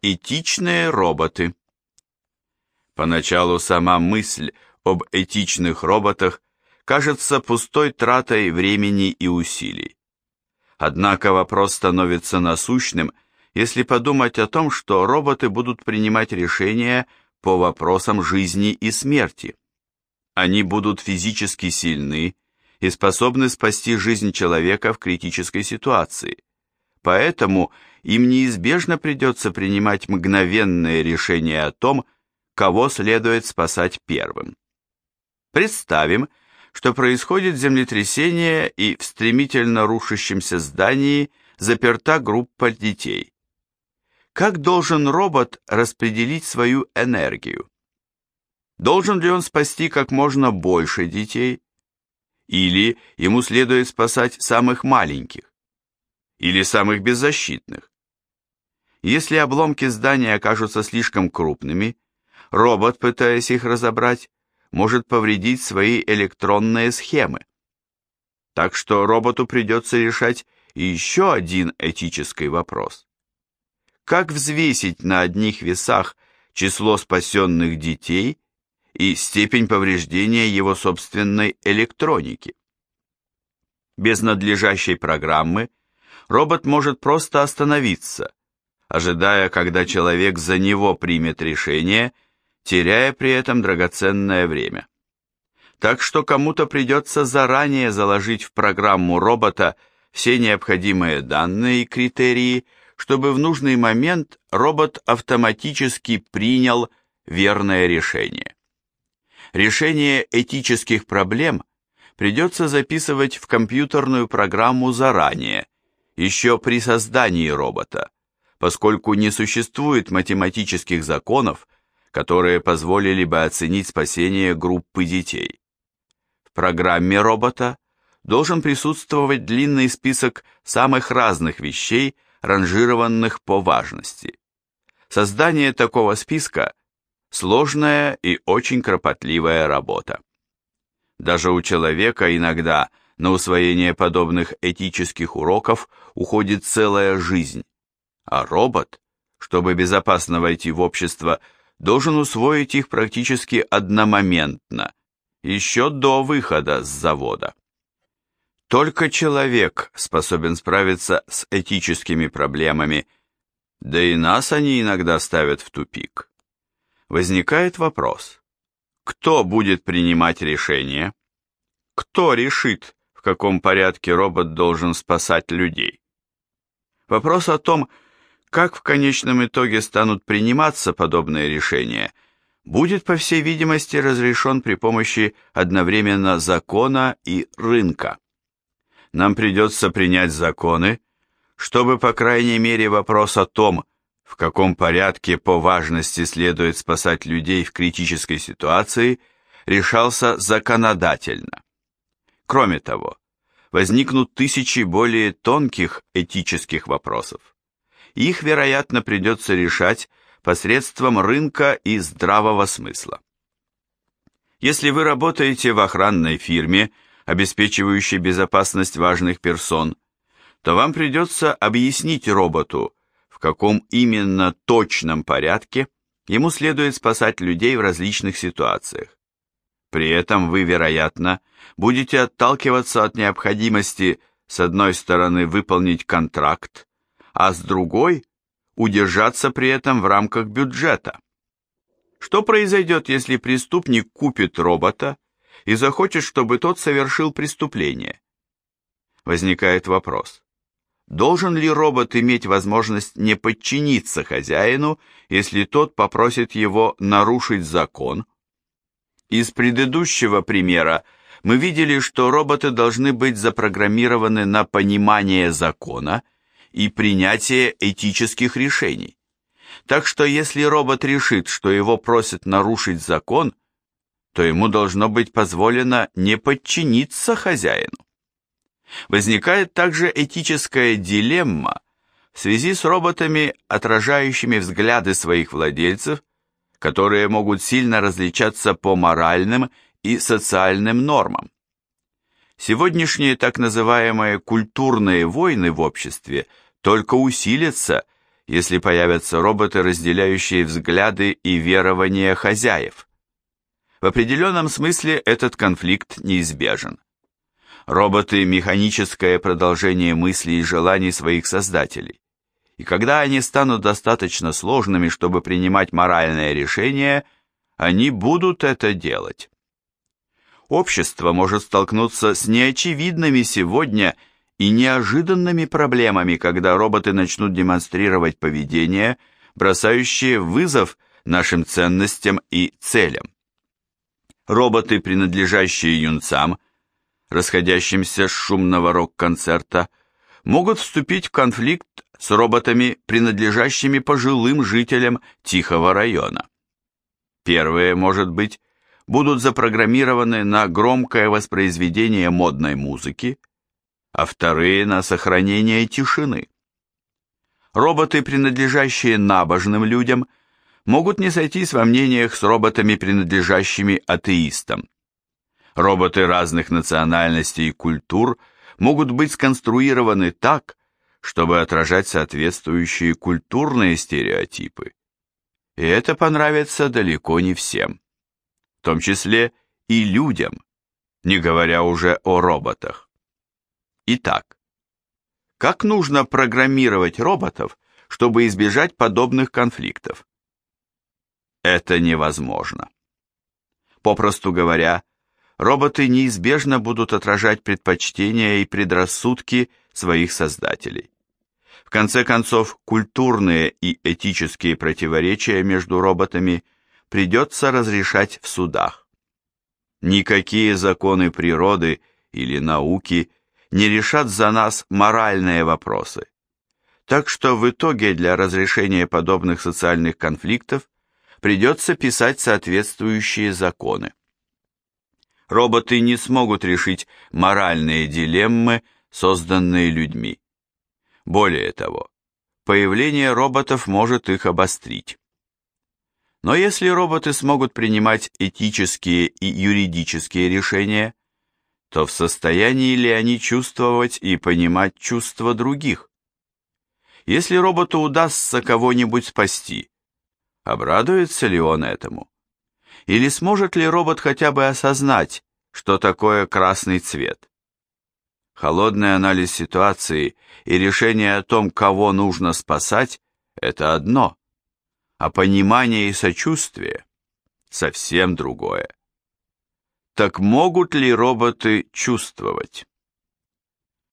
Этичные роботы. Поначалу сама мысль об этичных роботах кажется пустой тратой времени и усилий. Однако вопрос становится насущным, если подумать о том, что роботы будут принимать решения по вопросам жизни и смерти. Они будут физически сильны и способны спасти жизнь человека в критической ситуации. Поэтому им неизбежно придется принимать мгновенные решения о том, кого следует спасать первым. Представим, что происходит землетрясение и в стремительно рушащемся здании заперта группа детей. Как должен робот распределить свою энергию? Должен ли он спасти как можно больше детей? Или ему следует спасать самых маленьких? Или самых беззащитных? Если обломки здания окажутся слишком крупными, робот, пытаясь их разобрать, может повредить свои электронные схемы. Так что роботу придется решать еще один этический вопрос. Как взвесить на одних весах число спасенных детей и степень повреждения его собственной электроники? Без надлежащей программы робот может просто остановиться, ожидая, когда человек за него примет решение – теряя при этом драгоценное время. Так что кому-то придется заранее заложить в программу робота все необходимые данные и критерии, чтобы в нужный момент робот автоматически принял верное решение. Решение этических проблем придется записывать в компьютерную программу заранее, еще при создании робота, поскольку не существует математических законов, которые позволили бы оценить спасение группы детей. В программе робота должен присутствовать длинный список самых разных вещей, ранжированных по важности. Создание такого списка – сложная и очень кропотливая работа. Даже у человека иногда на усвоение подобных этических уроков уходит целая жизнь, а робот, чтобы безопасно войти в общество – должен усвоить их практически одномоментно, еще до выхода с завода. Только человек способен справиться с этическими проблемами, да и нас они иногда ставят в тупик. Возникает вопрос, кто будет принимать решение? Кто решит, в каком порядке робот должен спасать людей? Вопрос о том, как в конечном итоге станут приниматься подобные решения, будет, по всей видимости, разрешен при помощи одновременно закона и рынка. Нам придется принять законы, чтобы, по крайней мере, вопрос о том, в каком порядке по важности следует спасать людей в критической ситуации, решался законодательно. Кроме того, возникнут тысячи более тонких этических вопросов их, вероятно, придется решать посредством рынка и здравого смысла. Если вы работаете в охранной фирме, обеспечивающей безопасность важных персон, то вам придется объяснить роботу, в каком именно точном порядке ему следует спасать людей в различных ситуациях. При этом вы, вероятно, будете отталкиваться от необходимости с одной стороны выполнить контракт, а с другой – удержаться при этом в рамках бюджета. Что произойдет, если преступник купит робота и захочет, чтобы тот совершил преступление? Возникает вопрос. Должен ли робот иметь возможность не подчиниться хозяину, если тот попросит его нарушить закон? Из предыдущего примера мы видели, что роботы должны быть запрограммированы на понимание закона – и принятие этических решений. Так что если робот решит, что его просят нарушить закон, то ему должно быть позволено не подчиниться хозяину. Возникает также этическая дилемма в связи с роботами, отражающими взгляды своих владельцев, которые могут сильно различаться по моральным и социальным нормам. Сегодняшние так называемые культурные войны в обществе только усилятся, если появятся роботы, разделяющие взгляды и верования хозяев. В определенном смысле этот конфликт неизбежен. Роботы – механическое продолжение мыслей и желаний своих создателей. И когда они станут достаточно сложными, чтобы принимать моральное решение, они будут это делать. Общество может столкнуться с неочевидными сегодня и неожиданными проблемами, когда роботы начнут демонстрировать поведение, бросающее вызов нашим ценностям и целям. Роботы, принадлежащие юнцам, расходящимся с шумного рок-концерта, могут вступить в конфликт с роботами, принадлежащими пожилым жителям Тихого района. Первые, может быть, будут запрограммированы на громкое воспроизведение модной музыки, а вторые на сохранение тишины. Роботы, принадлежащие набожным людям, могут не сойтись во мнениях с роботами, принадлежащими атеистам. Роботы разных национальностей и культур могут быть сконструированы так, чтобы отражать соответствующие культурные стереотипы. И это понравится далеко не всем, в том числе и людям, не говоря уже о роботах. Итак, как нужно программировать роботов, чтобы избежать подобных конфликтов? это невозможно. Попросту говоря, роботы неизбежно будут отражать предпочтения и предрассудки своих создателей. В конце концов, культурные и этические противоречия между роботами придется разрешать в судах. Никакие законы природы или науки не решат за нас моральные вопросы. Так что в итоге для разрешения подобных социальных конфликтов придется писать соответствующие законы. Роботы не смогут решить моральные дилеммы, созданные людьми. Более того, появление роботов может их обострить. Но если роботы смогут принимать этические и юридические решения, то в состоянии ли они чувствовать и понимать чувства других? Если роботу удастся кого-нибудь спасти, Обрадуется ли он этому? Или сможет ли робот хотя бы осознать, что такое красный цвет? Холодный анализ ситуации и решение о том, кого нужно спасать, это одно, а понимание и сочувствие совсем другое. Так могут ли роботы чувствовать?